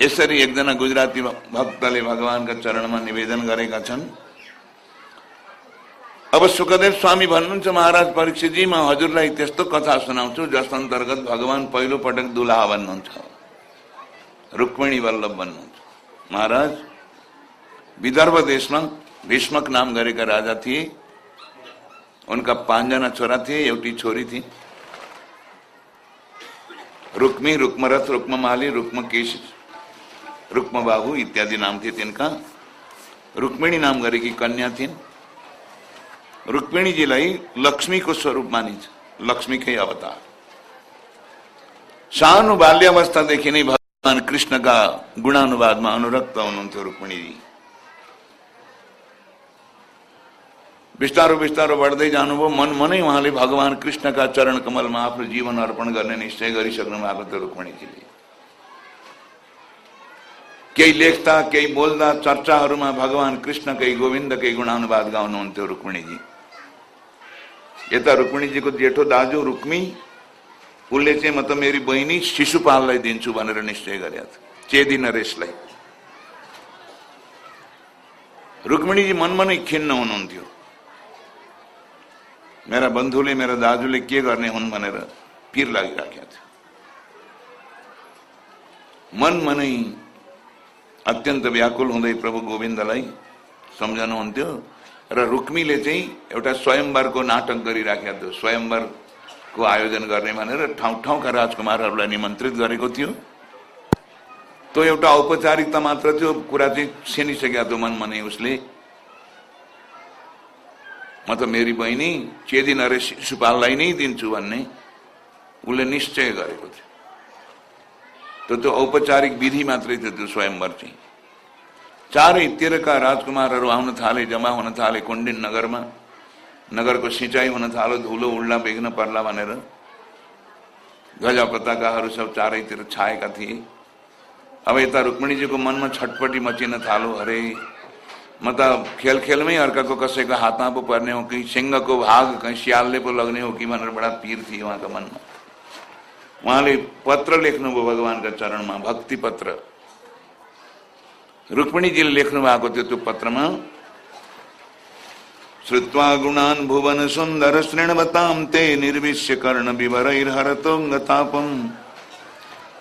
यसरी एकजना गुजराती भक्तले भगवान्का चरणमा निवेदन गरेका छन्। अब सुखदेव स्वामी भन्नुहुन्छ महाराज परीक्षितजी म हजुरलाई त्यस्तो कथा सुनाउँछु जस अन्तर्गत भगवान पहिलो पटक दुलाहा भन्नुहुन्छ रुक्मिणी वल्लभ भन्नुहुन्छ। महाराज विदर्भ देशमा भीष्मक नाम गरेका राजा थिए उनका पाँचजना छोरा थिए एउटी छोरी थिए। रुक्मी रुक्मरथ रुक्ममाली रुक्मकेश रुक्मबाबु इत्यादि नाम थिए तिनका रुक्मिणी नाम गरेकी कन्या थिइन् रुक्मिणीजीलाई लक्ष्मीको स्वरूप मानिन्छ। लक्ष्मीकै अवतार। सानो बाल्यावस्थादेखि नै भगवान कृष्णका गुणानुवादमा अनुरक्त हुनुहुन्थ्यो रुक्मिणीजी। बिस्तारो बिस्तारो बढ्दै जानुभयो। मन मनै उहाँले भगवान कृष्णका चरण कमलमा आफ्नो जीवन अर्पण गर्ने निश्चय गरिसक्नु भएको थियो रुक्मिणीजीले। केही लेख्दा केही बोल्दा चर्चाहरूमा भगवान कृष्णकै गोविन्दकै गुणानुवाद गाउनुहुन्थ्यो रुक्मिणीजी। यता रुक्मिणीजीको जेठो दाजु रुक्मी उसले चाहिँ म त मेरी बहिनी शिशुपाललाई दिन्छु भनेर निश्चय गरेका थियो चेदी नरेशलाई। रुक्मिणीजी मनमा नै खिन्न हुनुहुन्थ्यो। मेरा बन्धुले मेरा दाजुले के गर्ने हुन् भनेर पिर लागिराखेका थियो मन मनै अत्यन्त व्याकुल हुँदै प्रभु गोविन्दलाई सम्झाउनुहुन्थ्यो र रुक्मीले चाहिँ एउटा स्वयंवरको नाटक गरिराखेका थियो। स्वयंवरको आयोजन गर्ने भनेर ठाउँ ठाउँका राजकुमारहरूलाई निमन्त्रित गरेको थियो। त्यो एउटा औपचारिकता मात्र थियो। कुरा चाहिँ सेनिसकेका थियो मनमा नै उसले। म त मेरी बहिनी चेदी नरेश सुपाललाई नै दिन्छु भन्ने उसले निश्चय गरेको थियो। औपचारिक विधि मात्रै थियो त्यो स्वयंवर चाहिँ चारैतिरका राजकुमारहरू आउन थाले जम्मा हुन थाले कुण्डिन नगरमा। नगरको सिँचाइ हुन थाल्यो धुलो उड्ला बेग्न पर्ला भनेर। गजा पताकाहरू सब चारैतिर छाएका थिए। अब यता रुक्मिणीजीको मनमा छटपटी मचिन थालो अरे म त खेल खेलमै अर्काको कसैको हातमा पो पर्ने हो कि सिंहको भाग, कहीँ सियालले पो लग्ने हो कि भनेर बडा पिर थिए उहाँको मनमा। उहाँले पत्र लेख्नुभयो भगवान्का चरणमा भक्ति पत्र। रुक्मिणीजीले लेख्नु भएको थियो त्यो पत्रमा श्रुत्वा गुणान् भुवन सुन्दर श्रेणवतां ते निर्विश्य कर्ण विवरैर्हरतोङ्गतापम्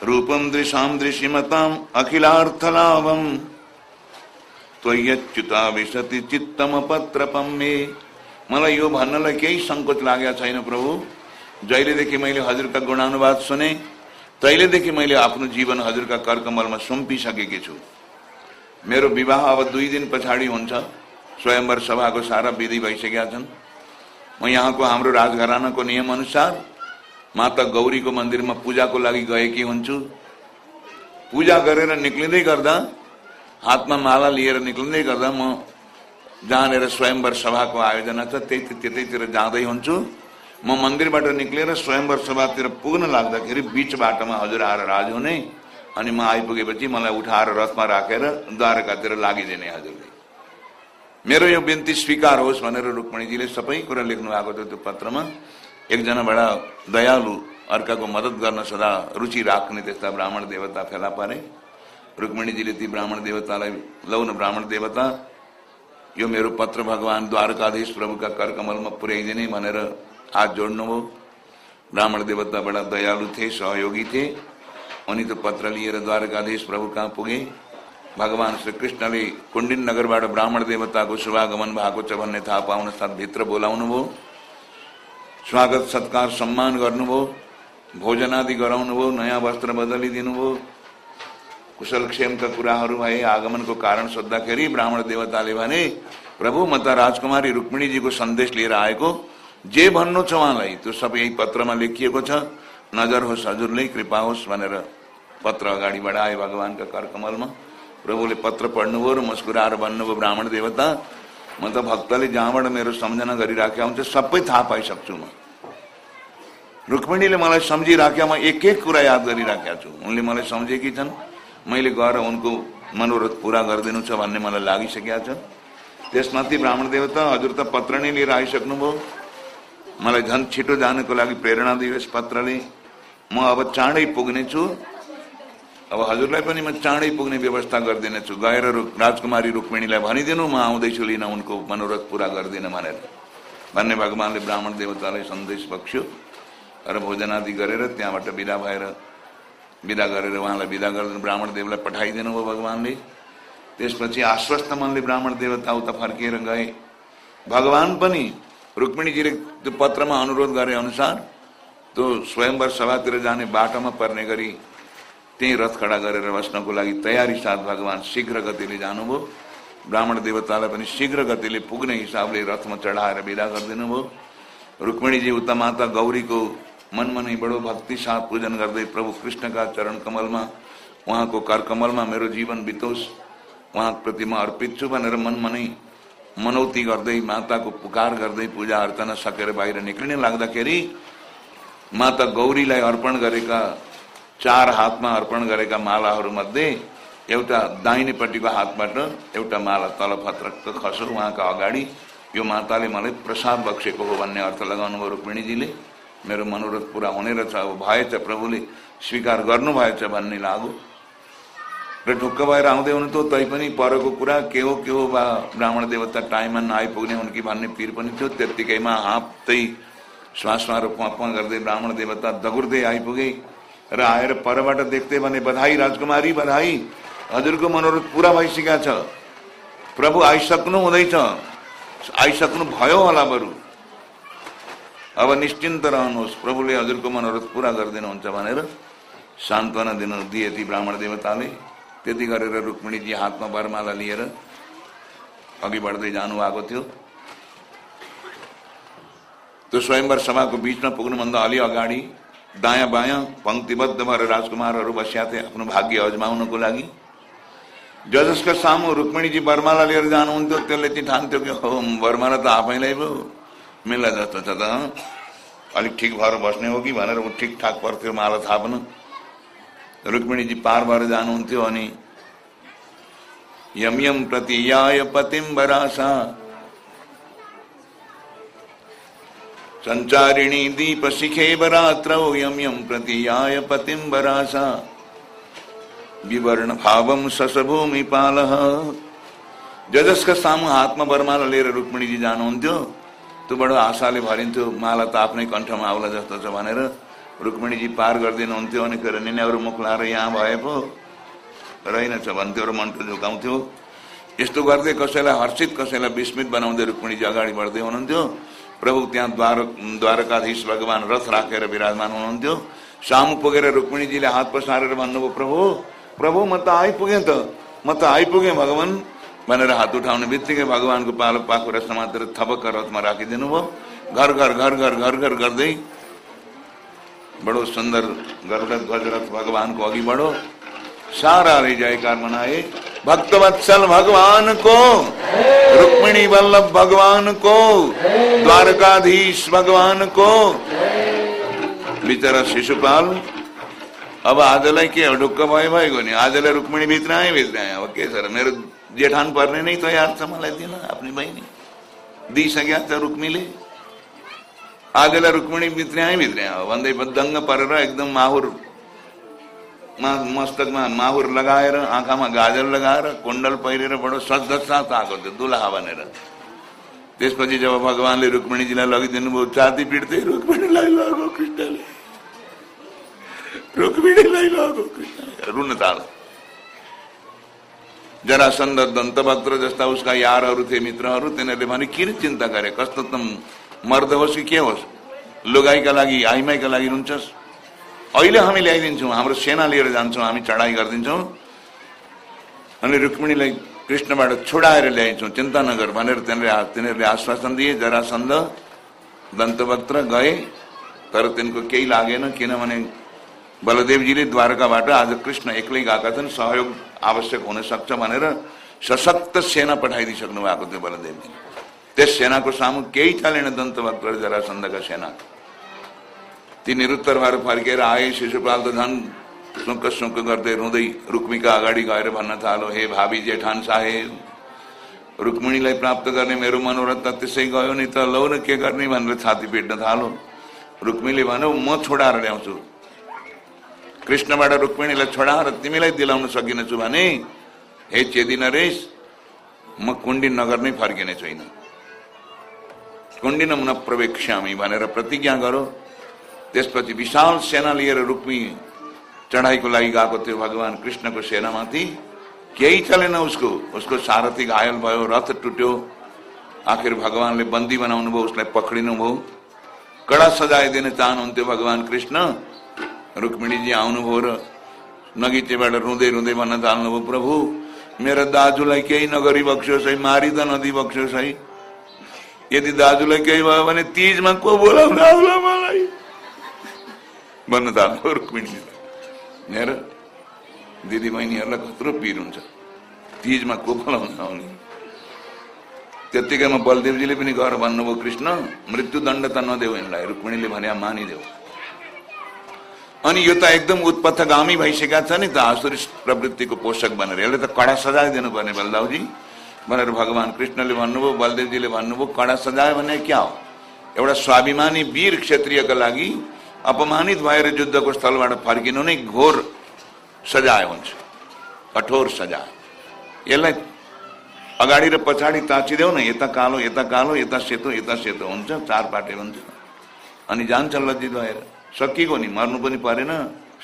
रूपं दृशां दृश्यमताम् अखिलार्थलाभम् त्वय्यच्युता विशति चित्तम पत्रपम मे मलाई यो भन्नलाई केही सङ्कोच लागेको छैन प्रभु। जहिलेदेखि मैले हजुरका गुणानुवाद सुने तहिलेदेखि मैले आफ्नो जीवन हजुरका करकमलमा सुम्पिसकेकी छु। मेरो विवाह अब दुई दिन पछाडि हुन्छ। स्वयंवर सभाको सारा विधि भइसकेका छन्। म यहाँको हाम्रो राजघरानाको नियम अनुसार माता गौरीको मन्दिरमा पूजाको लागि गएकी हुन्छु। पूजा गरेर निक्लिँदै गर्दा हातमा माला लिएर निक्लिँदै गर्दा म जहाँनिर स्वयंवर सभाको आयोजना छ त्यही त्यतैतिर जाँदै हुन्छु। म मन्दिरबाट निक्लेर स्वयंवर सभातिर पुग्न लाग्दाखेरि बिच बाटोमा हजुर आएर राज हुने अनि म आइपुगेपछि मलाई उठाएर रथमा राखेर द्वारकातिर लागिदिने हजुरले। मेरो यो बिन्ती स्वीकार होस् भनेर रुक्मणीजीले सबै कुरा लेख्नु भएको थियो त्यो पत्रमा। एकजना बडा दयालु अर्काको मद्दत गर्न सदा रुचि राख्ने त्यस्ता ब्राह्मण देवता फेला पारे। रुक्मणीजीले ती ब्राह्मण देवतालाई लौ न ब्राह्मण देवता यो मेरो पत्र भगवान द्वारकाधीश प्रभुका कर कमलमा पुर्याइदिने भनेर હાથ જોડનો ब्राह्मण देवता बड़ा दयालु थे, सहयोगी थे। उन्हीं तो पत्र लिए द्वारकाधीश प्रभु कहाँ पुगे? भगवान श्री कृष्ण ने कुंडिन नगर बाड़ ब्राह्मण देवता को शुभागमन भागो चवन ने था पावन साथ भित्र बोलाउनुभयो स्वागत, सत्कार, सम्मान गर्नुभयो भोजन आदि गराउनुभयो नयाँ वस्त्र बदलिदिनुभयो कुशलक्षेमका कुराहरू भए आगमनको कारण सोद्धाखेरि ब्राह्मण देवताले भने प्रभु म त राजकुमारी रुक्मिणीजीको संदेश लिएर आएको जे भन्नु छ उहाँलाई त्यो सबै यही पत्रमा लेखिएको छ। नजर होस् हजुरले कृपा होस् भनेर पत्र अगाडि बढाए भगवान्का करकमलमा। प्रभुले पत्र पढ्नुभयो र मुस्कुराएर भन्नुभयो ब्राह्मण देवता म त भक्तले जहाँबाट मेरो सम्झना गरिराखेका हुन्छ सबै थाहा पाइसक्छु म। रुक्मिणीले मलाई सम्झिराख्या म एक एक कुरा याद गरिराखेका छु। उनले मलाई सम्झेकी छन् मैले गएर उनको मनोरथ पुरा गरिदिनु छ भन्ने मलाई लागिसकेका छ। त्यसमाथि ब्राह्मण देवता हजुर त पत्र नै लिएर आइसक्नुभयो। मलाई झन् छिटो जानको लागि प्रेरणा दियो यस पत्रले। म अब चाँडै पुग्नेछु। अब हजुरलाई पनि म चाँडै पुग्ने व्यवस्था गरिदिनेछु। गएर राजकुमारी रुक्मिणीलाई भनिदिनु म आउँदैछु लिन उनको मनोरथ पुरा गरिदिन भनेर। भन्ने भगवान्ले ब्राह्मण देवतालाई सन्देश बक्स्यो र भोजनादि गरेर त्यहाँबाट विदा भएर विदा गरेर उहाँलाई विदा गरिदिनु ब्राह्मण देवलाई पठाइदिनु भयो भगवान्ले। त्यसपछि आश्वस्त मनले ब्राह्मण देवता उता फर्किएर गए। भगवान पनि रुक्मिणीजीले त्यो पत्रमा अनुरोध गरे अनुसार त्यो स्वयंवर सभातिर जाने बाटोमा पर्ने गरी त्यही रथ खडा गरेर बस्नको लागि तयारी साथ भगवान शीघ्र गतिले जानुभयो ब्राह्मण पनि शीघ्र गतिले पुग्ने हिसाबले रथमा चढाएर विदा गरिदिनु भयो रुक्मिणीजी उता माता गौरीको मनमा नै बडो भक्ति साथ पूजन गर्दै प्रभु कृष्णका चरण कमलमा उहाँको कर कमलमा मेरो जीवन बितोस्। उहाँप्रति म अर्पित छु भनेर मनमा नै मनौती गर्दै माताको पुकार गर्दै पूजा अर्चना सकेर बाहिर निक्लिने लाग्दाखेरि माता गौरीलाई अर्पण गरेका चार हातमा अर्पण गरेका मालाहरूमध्ये एउटा दाहिनेपट्टिको हातबाट एउटा माला तल फत्रक्क खसो उहाँका अगाडि यो माताले मलाई प्रसाद बक्सेको हो भन्ने अर्थ लगाउनु भयो रुक्मिणीजीले मेरो मनोरथ पुरा हुने रहेछ अब भएछ प्रभुले स्वीकार गर्नु भएछ भन्ने लाग्यो र ढुक्क भएर आउँदै हुनुहुन्थ्यो तैपनि परको कुरा के हो के हो बा ब्राह्मण देवता टाइममा नआइपुग्ने हुन् कि भन्ने पिर पनि थियो। त्यत्तिकैमा हाप्दै श्वासमा र गर्दै ब्राह्मण देवता दगुर्दै आइपुगे र आएर परबाट देख्दै भने बधाई राजकुमारी बधाई। हजुरको मनोरथ पुरा भइसकेका छ। प्रभु आइसक्नु हुँदैछ। आइसक्नु भयो होला बरु। अब निश्चिन्त रहनुहोस्। प्रभुले हजुरको मनोरथ पुरा गरिदिनुहुन्छ भनेर सान्त्वना दिन दिए ती ब्राह्मण देवताले। त्यति गरेर रुक्मिणीजी हातमा बर्माला लिएर अघि बढ्दै जानुभएको थियो। त्यो स्वयंवर सभाको बिचमा पुग्नुभन्दा अलि अगाडि दायाँ बायाँ पङ्क्तिबद्ध भएर राजकुमारहरू बस्या थिए आफ्नो भाग्य अजमाउनको लागि। ज जसका सामु रुक्मिणीजी बर्माला लिएर जानुहुन्थ्यो, त्यसले चाहिँ ठान्थ्यो कि, हो, बर्माला त आफैलाई पो मिल्ला जस्तो छ त। अलिक ठिक भएर बस्ने हो कि? भनेर ऊ ठिकठाक पर्थ्यो, माला थाप्न। रुक्मिणीजी पार भएर जानुहुन्थ्यो अनि यम यम प्रति याय पतिम बरासा संचारिणी दीप शिखे बरात्रौ यम यम प्रति याय पतिम बरासा विवर्ण भावम ससभूमि पाल। जजसका सामु हातमा बरमाला लिएर रुक्मिणीजी जानुहुन्थ्यो। त्यो बडो आशाले भरिन्थ्यो, माला त आफ्नै कण्ठमा आउला जस्तो छ भनेर। रुक्मिणीजी पार गरिदिनुहुन्थ्यो अनि फेरि निनेहरू मुख लाएर यहाँ भए पो रहेनछ भन्थ्यो र मन्टो झुकाउँथ्यो यस्तो गर्दै कसैलाई हर्षित कसैलाई विस्मित बनाउँदै रुक्मिणीजी अगाडि बढ्दै हुनुहुन्थ्यो प्रभु त्यहाँ द्वार द्वारकाधीश भगवान रथ राखेर विराजमान हुनुहुन्थ्यो सामु पुगेर रुक्मिणीजीले हात पसारेर भन्नुभयो प्रभु प्रभु म त आइपुगेँ त म त आइपुगेँ भगवान् भनेर हात उठाउने बित्तिकै भगवान्को पालो पाखुरा समातेर थपक्क रथमा राखिदिनु भयो घर घर घर घर घर घर गर्दै बड़ो सुंदर गरुड़ ध्वजरथ भगवान को आगे बढ़ो। सारा रे जयकार मनाए। भक्तवत्सल भगवान को, रुक्मिणी वल्लभ भगवान को, द्वारकाधीश भगवान को। बेचारा शिशुपाल, अब आदले के डुक्का भाई भाई को नहीं आदले रुक्मिणी भीतना है भीतना है ओके सर मेरे जेठान पढ़ने नहीं तो यार संभाल ना, अपनी बहनी। दी सज्ञा था तो रुक्मिणी रुक्मिणी भित्र आएँ भित्र आयो भन्दै दङ्ग परेर एकदम माहुर. मस्तकमा माहुर लगाएर आँखामा गाजर लगाएर कुण्डल पहिरेर बडो सजसाथ आएको थियो दुलहा भनेर त्यसपछि जब भगवान्ले रुक्मिणीजीलाई लगिदिनु भयो छाती पिट्दै रुक्मिणीलाई लगो कृष्णले। रुक्मिणीलाई लगो कृष्ण रुन ताल। जरासन्द दन्तभद्र जस्ता उसका यारहरू थिए मित्रहरू तिनीहरूले भने किन चिन्ता गरे? कस्तो मर्द होस् कि के होस् लुगाइका लागि आइमाईका लागि रुन्छस्। अहिले हामी ल्याइदिन्छौँ हाम्रो सेना लिएर जान्छौँ हामी चढाइ गरिदिन्छौँ। अनि रुक्मिणीलाई कृष्णबाट छोडाएर ल्याइन्छौँ चिन्ता नगर भनेर तिनीहरूले तिनीहरूले आश्वासन दिए जरासन्ध दन्तवक्त्र गए। तर तिनको केही लागेन किनभने बलदेवजीले द्वारकाबाट आज कृष्ण एक्लै गएका छन् सहयोग आवश्यक हुन सक्छ भनेर सशक्त सेना पठाइदिइसक्नु भएको थियो बलदेवजी त्यस सेनाको सामु केही चलेन दन्तवक्त्र जरासन्धका सेना ती निरुत्तर भएर फर्केर आए शिशुपाल त झन् सुक गर्दै रुँदै रुक्मीका अगाडि गएर भन्न थालो हे भावी जेठान साहेब रुक्मिणीलाई प्राप्त गर्ने मेरो मनोरथ त त्यसै गयो नि त लौ न के गर्ने भनेर छाती पिट्न थालो। रुक्मीले भन्यो म छोडाएर ल्याउँछु। कृष्णबाट रुक्मिणीलाई छोडाएर तिमीलाई दिलाउन सकिनेछु भने हे चेदी नरेश म कुण्डी नगर नै फर्किने छैन। कुण्डी न प्रवेक्ष्यामी भनेर प्रतिज्ञा गरो त्यसपछि विशाल सेना लिएर रुक्मी चढाइको लागि गएको थियो भगवान कृष्णको सेनामाथि केही चलेन उसको उसको सारथी घायल भयो रथ टुट्यो आखिर भगवानले बन्दी बनाउनु भयो उसलाई पक्रिनु भयो कडा सजाय दिन चाहनुहुन्थ्यो भगवान कृष्ण रुक्मिणीजी आउनुभयो र नगिचेबाट रुँदै रुँदै भन्न थाल्नुभयो प्रभु मेरो दाजुलाई केही नगरी बक्सियोस् है मारि त नदी बक्सियोस् है यदि दाजुलाई केही भयो भने तिजमा को बोलाउनु आउला मलाई? भन्न थाल्नुभयो रुक्मिणीजीलाई हेर दिदी बहिनीहरूलाई कत्रो पिर हुन्छ। तिजमा को बोलाउन आउने? त्यत्तिकैमा बलदेवजीले पनि गएर भन्नुभयो कृष्ण मृत्युदण्ड त नदेऊ यिनलाई रुक्मिणीले भने मानिदेऊ। अनि यो त एकदम उत्पथगामी भइसकेका छ नि त आसुरी प्रवृत्तिको पोषक भनेर यसले त कडा सजाय दिनुपर्ने बलदाउजी। भनेर भगवान कृष्णले भन्नुभयो बलदेवजीले भन्नुभयो कडा सजाय भने क्या हो? एउटा स्वाभिमानी वीर क्षत्रियका लागि अपमानित भएर युद्धको स्थलबाट फर्किनु नै घोर सजाय हुन्छ कठोर सजाय। यसलाई अगाडि र पछाडि ताचिदेऊ न यता कालो यता कालो यता सेतो यता सेतो हुन्छ चार पाटे हुन्छ। अनि जान्छ लज्जित भएर सकिएको नि मर्नु पनि परेन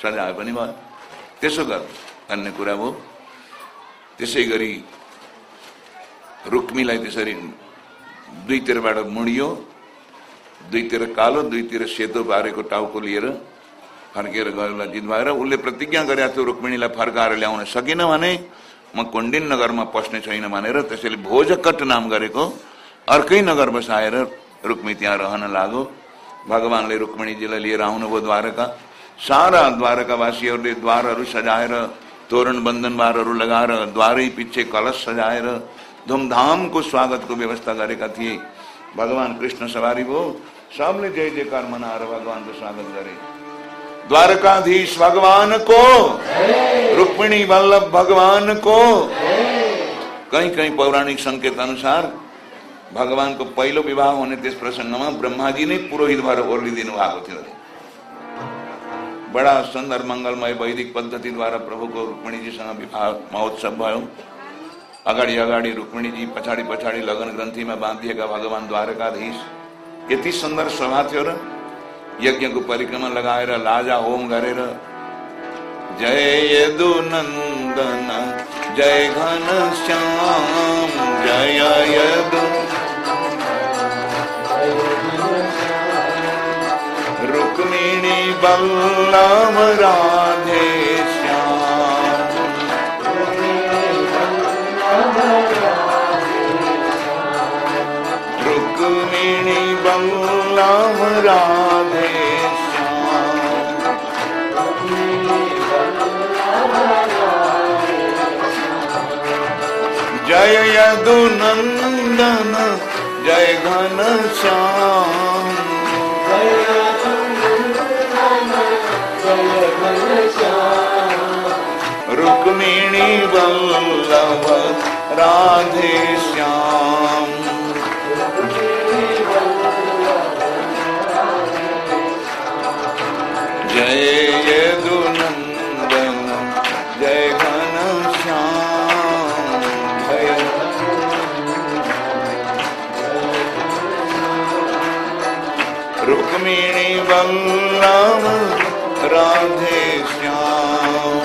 सजाय पनि भयो। त्यसो गर भन्ने कुरा भयो त्यसै गरी रुक्मीलाई त्यसरी दुईतिरबाट मुडियो दुईतिर कालो दुईतिर सेतो पारेको टाउको लिएर फर्केर जित भएर उसले प्रतिज्ञा गरेका थियो रुक्मिणीलाई फर्काएर ल्याउन सकिन भने म कुण्डिन नगरमा पस्ने छैन भनेर त्यसैले भोजकट नाम गरेको। अर्कै नगर बसाएर रुक्मी त्यहाँ रहन लाग्यो। भगवान्ले रुक्मिणीजीलाई लिएर आउनुभयो द्वारका। सारा द्वारकावासीहरूले द्वारहरू सजाएर तोरण बन्धनबारहरू लगाएर द्वारै पछि कलश सजाएर धुमधामको स्वागतको व्यवस्था गरेका थिए भगवान कृष्ण सवारी भयो सबले जय जयकार मनाएर भगवानको स्वागत गरे द्वारकाधीश भगवान को, रुक्मिणी वल्लभ भगवान को। कहीं कहीं पौराणिक संकेत अनुसार भगवानको पहिलो विवाह हुने त्यस प्रसङ्गमा ब्रह्माजी नै पुरोहित भएर ओर्लिदिनु भएको थियो बडा सुन्दर मङ्गलमय वैदिक पद्धतिद्वारा प्रभुको रुक्मिणीजीसँग विवाह महोत्सव भयो। अगाडि अगाडि रुक्मिणीजी पछाडि पछाडि लगन ग्रन्थीमा बाँधिएका भगवान द्वारकाधीश। यति सुन्दर सभा थियो र यज्ञको परिक्रमा लगाएर लाजा होम गरेर जय यदुनन्दन जय घन श्याम, जय यदु रुक्मिणी बल्लभ राधे। बल्लभ राधे जय यदुनंदन जय घन श्याम। रुक्मिणी वल्लभ राधे श्याम। रुक्मिणी बल्लभ राधे श्याम।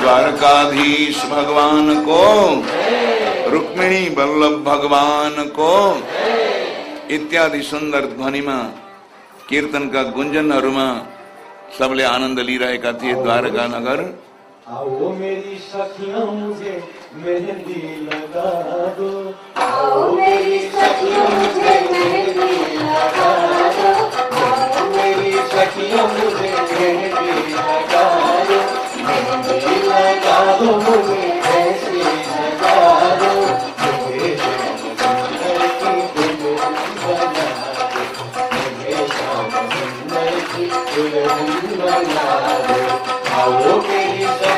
द्वारकाधीश भगवान को रुक्मिणी बल्लभ भगवान को इत्यादि सुन्दर ध्वनिमा कीर्तनका गुन्जनहरूमा सबले आनन्द लिइरहेका थिए द्वारका नगर। आओ मेरी सखियों मुझे मेहंदी लगा दो। आओ मेरी सखियों मुझे मेहंदी लगा दो। आओ मेरी सखियों मुझे मेहंदी लगा दो। मेहंदी लगा दो मुझे। आओ तेरी